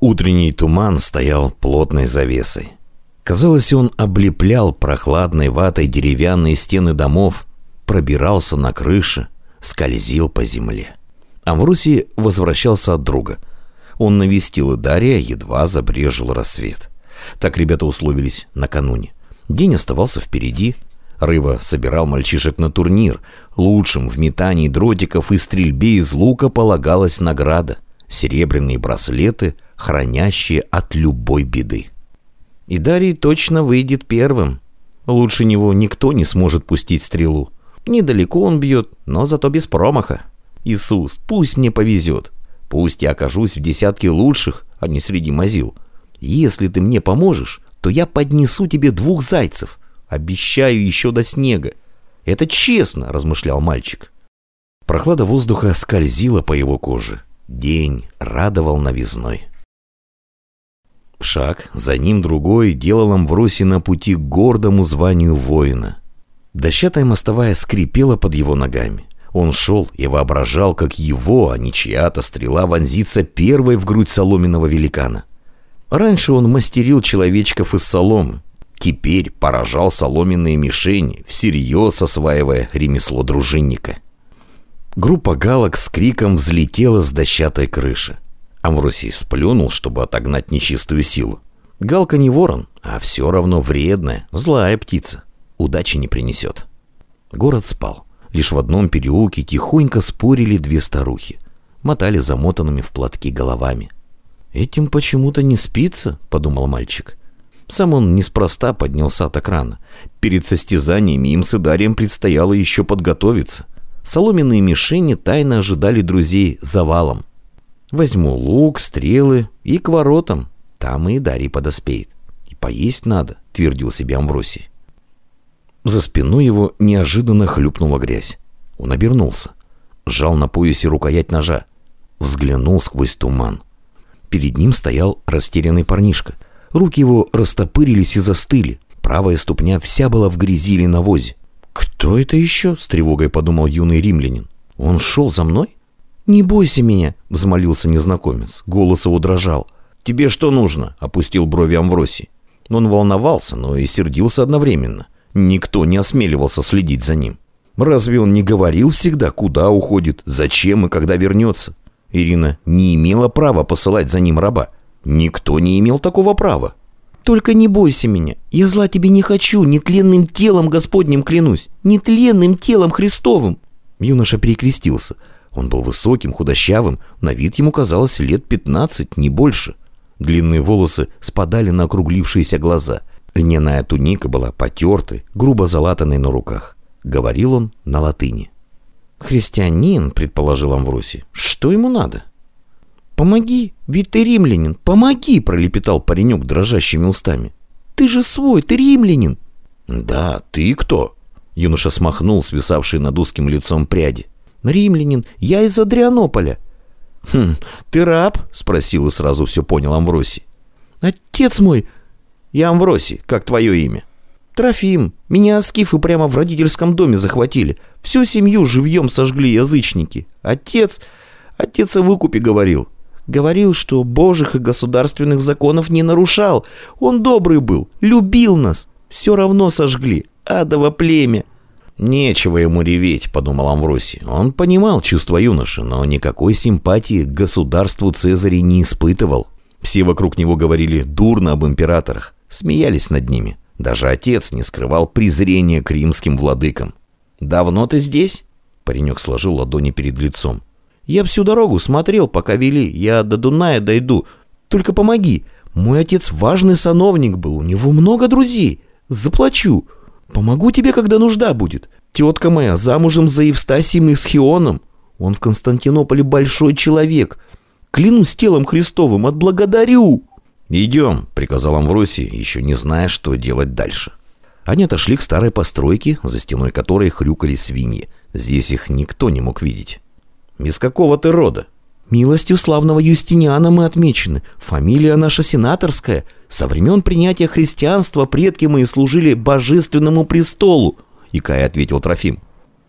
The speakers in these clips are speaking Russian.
Утренний туман стоял плотной завесой. Казалось, он облеплял прохладной ватой деревянные стены домов, пробирался на крыши, скользил по земле. Амвросий возвращался от друга. Он навестил и Дарья, едва забрежил рассвет. Так ребята условились накануне. День оставался впереди. Рыва собирал мальчишек на турнир. Лучшим в метании дротиков и стрельбе из лука полагалась награда. Серебряные браслеты, хранящие от любой беды. И Дарий точно выйдет первым. Лучше него никто не сможет пустить стрелу. Недалеко он бьет, но зато без промаха. Иисус, пусть мне повезет. Пусть я окажусь в десятке лучших, а не среди мазил. Если ты мне поможешь, то я поднесу тебе двух зайцев. Обещаю еще до снега. Это честно, размышлял мальчик. Прохлада воздуха скользила по его коже. День радовал новизной. Шаг, за ним другой, делал Амвросий на пути к гордому званию воина. Дощатая мостовая скрипела под его ногами. Он шел и воображал, как его, а не чья-то стрела вонзится первой в грудь соломенного великана. Раньше он мастерил человечков из соломы. Теперь поражал соломенные мишени, всерьез осваивая ремесло дружинника. Группа галок с криком взлетела с дощатой крыши. Амвросий сплюнул, чтобы отогнать нечистую силу. Галка не ворон, а все равно вредная, злая птица. Удачи не принесет. Город спал. Лишь в одном переулке тихонько спорили две старухи. Мотали замотанными в платки головами. «Этим почему-то не спится», — подумал мальчик. Сам он неспроста поднялся от экрана. Перед состязаниями им с Идарием предстояло еще подготовиться. Соломенные мишени тайно ожидали друзей завалом. Возьму лук, стрелы и к воротам. Там и Дарий подоспеет. И поесть надо, твердил себе Амвросий. За спиной его неожиданно хлюпнула грязь. Он обернулся. Сжал на поясе рукоять ножа. Взглянул сквозь туман. Перед ним стоял растерянный парнишка. Руки его растопырились и застыли. Правая ступня вся была в грязи или навозе. «Кто это еще?» — с тревогой подумал юный римлянин. «Он шел за мной?» «Не бойся меня», — взмолился незнакомец. Голос его дрожал. «Тебе что нужно?» — опустил брови Амвросий. Он волновался, но и сердился одновременно. Никто не осмеливался следить за ним. Разве он не говорил всегда, куда уходит, зачем и когда вернется? Ирина не имела права посылать за ним раба. Никто не имел такого права. «Только не бойся меня. Я зла тебе не хочу, нетленным телом Господним клянусь, нетленным телом Христовым». Юноша перекрестился. Он был высоким, худощавым, на вид ему казалось лет пятнадцать, не больше. Длинные волосы спадали на округлившиеся глаза. Льняная туника была потертой, грубо залатанной на руках. Говорил он на латыни. «Христианин», — предположил Амвросий. «Что ему надо?» «Помоги, ведь ты римлянин, помоги!» — пролепетал паренек дрожащими устами. «Ты же свой, ты римлянин!» «Да, ты кто?» Юноша смахнул свисавшие над узким лицом пряди. «Римлянин, я из Адрианополя». «Хм, ты раб?» — спросил и сразу все понял Амвросий. «Отец мой...» «Я Амвросий, как твое имя?» «Трофим. Меня скифы прямо в родительском доме захватили. Всю семью живьем сожгли язычники. Отец... Отец о выкупе говорил. Говорил, что божьих и государственных законов не нарушал. Он добрый был, любил нас. Все равно сожгли. Адово племя. «Нечего ему реветь», — подумал Амвросий. Он понимал чувства юноши, но никакой симпатии к государству Цезаря не испытывал. Все вокруг него говорили дурно об императорах, смеялись над ними. Даже отец не скрывал презрения к римским владыкам. «Давно ты здесь?» Паренек сложил ладони перед лицом. «Я всю дорогу смотрел, пока вели. Я до Дуная дойду. Только помоги. Мой отец важный сановник был, у него много друзей. Заплачу. Помогу тебе, когда нужда будет. Тетка моя замужем за Евстасием и Схионом. Он в Константинополе большой человек. Клянусь телом Христовым, отблагодарю!» «Идем», — приказал Амвросий, еще не зная, что делать дальше. Они отошли к старой постройке, за стеной которой хрюкали свиньи. Здесь их никто не мог видеть. «Из какого ты рода?» «Милостью славного Юстиниана мы отмечены. Фамилия наша сенаторская. Со времен принятия христианства предки мои служили божественному престолу», — икая ответил Трофим.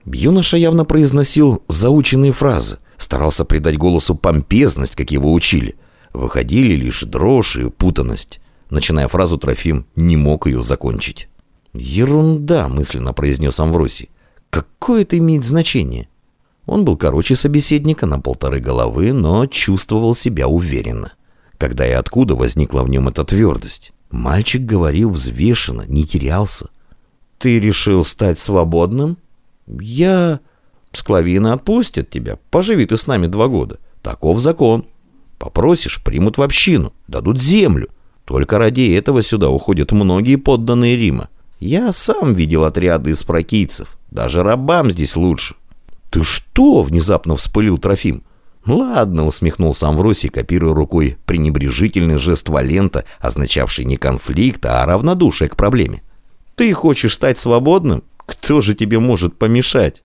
Юноша явно произносил заученные фразы, старался придать голосу помпезность, как его учили. Выходили лишь дрожь и путанность. Начиная фразу, Трофим не мог ее закончить. «Ерунда», — мысленно произнес Амвросий. «Какое это имеет значение?» Он был короче собеседника на полторы головы, но чувствовал себя уверенно. Когда и откуда возникла в нем эта твердость? Мальчик говорил взвешенно, не терялся. «Ты решил стать свободным?» «Я...» «Склавина отпустят тебя. Поживи ты с нами два года. Таков закон. Попросишь, примут в общину, дадут землю. Только ради этого сюда уходят многие подданные Рима. Я сам видел отряды из прокийцев. Даже рабам здесь лучше». «Ты что?» — внезапно вспылил Трофим. «Ладно», — усмехнулся Амвросий, копируя рукой пренебрежительный жест Валента, означавший не конфликт, а равнодушие к проблеме. «Ты хочешь стать свободным? Кто же тебе может помешать?»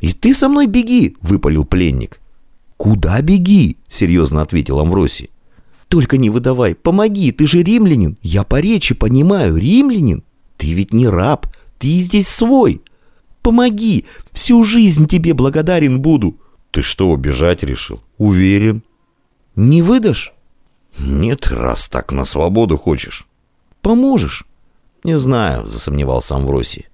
«И ты со мной беги!» — выпалил пленник. «Куда беги?» — серьезно ответил Амвросий. «Только не выдавай, помоги, ты же римлянин. Я по речи понимаю, римлянин. Ты ведь не раб, ты здесь свой. Помоги, всю жизнь тебе благодарен буду». «Ты что, убежать решил? Уверен?» «Не выдашь?» «Нет, раз так на свободу хочешь». «Поможешь?» «Не знаю», — засомневался Амвросий.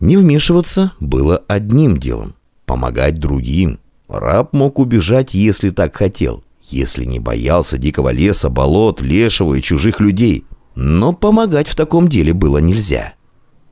Не вмешиваться было одним делом. Помогать другим. Раб мог убежать, если так хотел. Если не боялся дикого леса, болот, лешего и чужих людей. Но помогать в таком деле было нельзя.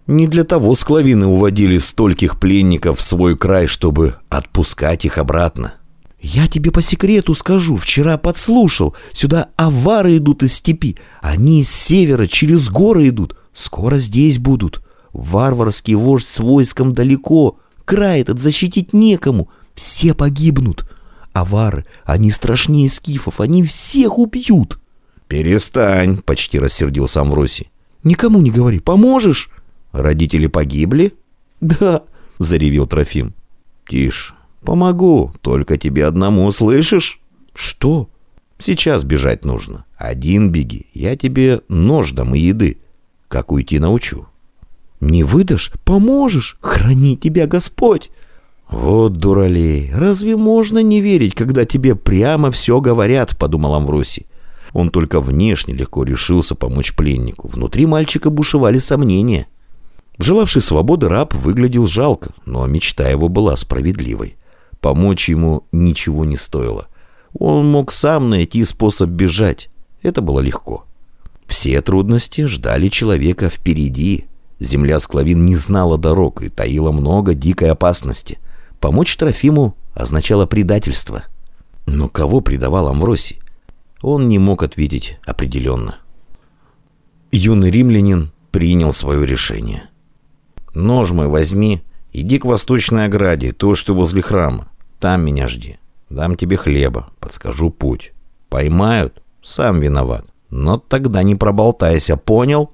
Не для того склавины уводили стольких пленников в свой край, чтобы отпускать их обратно. «Я тебе по секрету скажу, вчера подслушал. Сюда авары идут из степи. Они из севера, через горы идут. Скоро здесь будут. Варварский вождь с войском далеко. Край этот защитить некому. Все погибнут. Авары, они страшнее скифов. Они всех убьют». «Перестань», — почти рассердился Амвросий. «Никому не говори. Поможешь?» Родители погибли? Да, заревел Трофим. Тише, помогу, только тебе одному, слышишь? Что? Сейчас бежать нужно. Один беги, я тебе нож дам и еды. Как уйти научу. Не выдашь? Поможешь? Храни тебя Господь! «Вот дуралей, разве можно не верить, когда тебе прямо все говорят?» — подумал Амвросий. Он только внешне легко решился помочь пленнику. Внутри мальчика бушевали сомнения. Желавший свободы раб выглядел жалко, но мечта его была справедливой. Помочь ему ничего не стоило. Он мог сам найти способ бежать. Это было легко. Все трудности ждали человека впереди. Земля Склавин не знала дорог и таила много дикой опасности. Помочь Трофиму означало предательство. Но кого предавал Амвросий? Он не мог ответить определенно. Юный римлянин принял свое решение – Нож мой возьми, иди к восточной ограде, то, что возле храма. Там меня жди. Дам тебе хлеба, подскажу путь. Поймают, сам виноват. Но тогда не проболтайся, понял?»